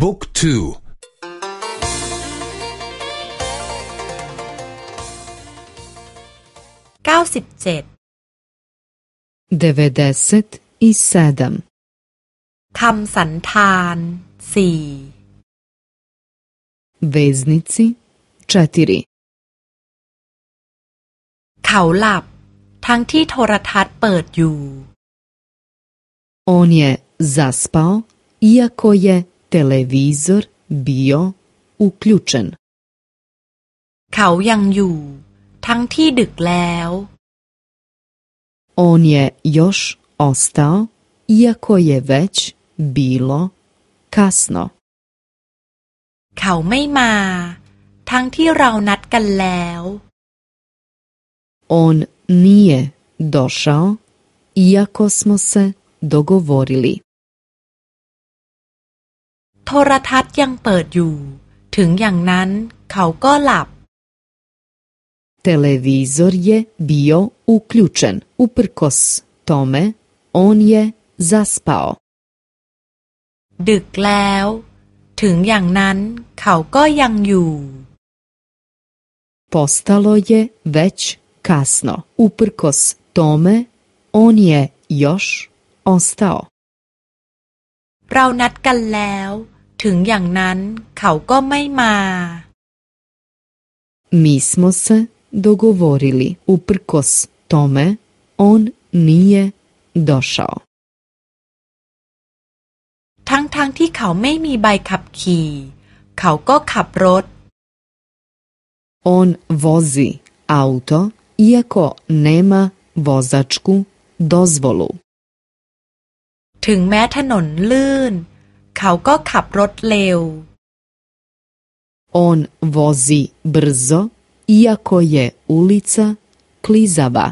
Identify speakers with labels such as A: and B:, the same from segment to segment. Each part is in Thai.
A: บุ๊กทู
B: เก้าสิบเจ็ด
C: เดวเดสอิเซดัม
B: คำสันธานสี่
C: veznici četiri
B: เขาหลับทั้งที่โทรทัศน์เปิดอยู่
C: On je zaspao iako je televizor bio uključen
B: เขายังอยู่ ทั้งที่ดึกแล้ว
C: On je još ostao iako je već bilo kasno
B: เขาไม่มา ทั้งที่เรานัดกันแล้ว
C: On nije došao iako smo se dogovorili
B: โทรทัศน์ยังเปิดอยู่ ถึงอย่างนั้นเขาก็หลับ
C: Televizor je bio uključen. Uprkos tome, on je zaspao.
B: ดึกแล้ว ถึงอย่างนั้นเขาก็ยังอยู่
C: Postalo je već kasno. Uprkos tome, on je još ostao.
B: เรานัดกันแล้ว ถึงอย่างนั้นเขาก็ไม่มา
C: Mi smo se dogovorili. Uprkos tome, on nije došao.
B: ทั้งๆทที่เขาไม่มีใบขับขี่ เขาก็ขับรถ
C: On vozi auto iako nema vozačku dozvolu.
B: ถึงแม้ถนนลื่น เขาก็ขับรถเร็ว
C: On vozi brzo iako je ulica klizava.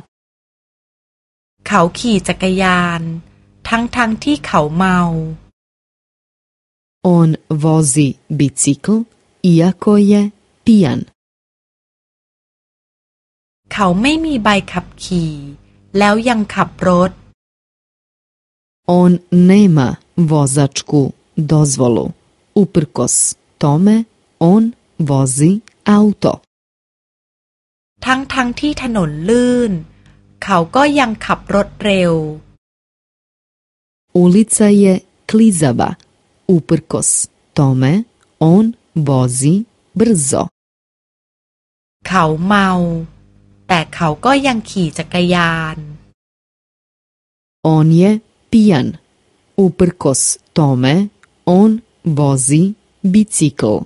B: เขาขี่จักรยาน ทั้งๆทที่เขาเมา
C: On vozi bicikl iako je pijan.
B: เขาไม่มีใบขับขี่ แล้วยังขับรถ
C: On nema vozačku dozvolu. Uprkos tome, on vozi auto.
B: ทั้งๆทที่ถนนลื่น เขาก็ยังขับรถเร็ว
C: Ulica je klizava. Uprkos tome, on vozi brzo.
B: เขาเมา แต่เขาก็ยังขี่จักรยาน
C: On je pijan. Uprkos tome, on vozi bicikl.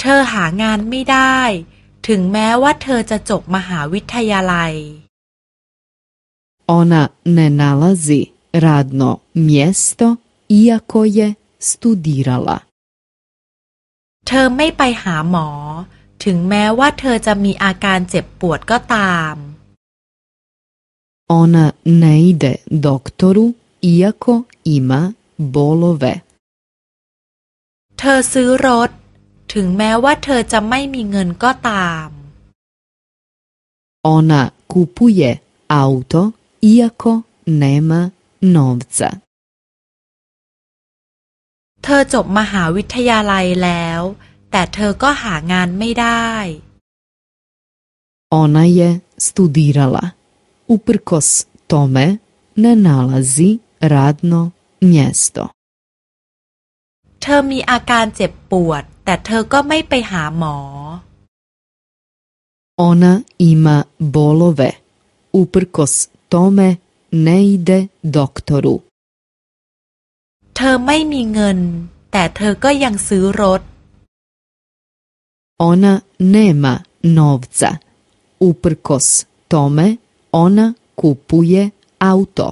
B: เธอหางานไม่ได้ ถึงแม้ว่าเธอจะจบมหาวิทยาลัย
C: Ona ne nalazi radno mjesto iako je studirala.
B: เธอไม่ไปหาหมอ ถึงแม้ว่าเธอจะมีอาการเจ็บปวดก็ตาม
C: Ona ne ide doktoru iako ima bolove.
B: เธอซื้อรถ ถึงแม้ว่าเธอจะไม่มีเงินก็ตาม
C: Ona kupuje auto iako nema novca.
B: เธอจบมหาวิทยาลัยแล้ว แต่เธอก็หางานไม่ได้
C: Ona je studirala. Uprkos tome ne nalazi radno mjesto.
B: เธอมีอาการเจ็บปวด แต่เธอก็ไม่ไปหาหมอ
C: Ona ima bolove. Uprkos tome ne ide doktoru.
B: เธอไม่มีเงิน แต่เธอก็ยังซื้อรถ
C: Ona nema novca. Uprkos tome ona kupuje auto.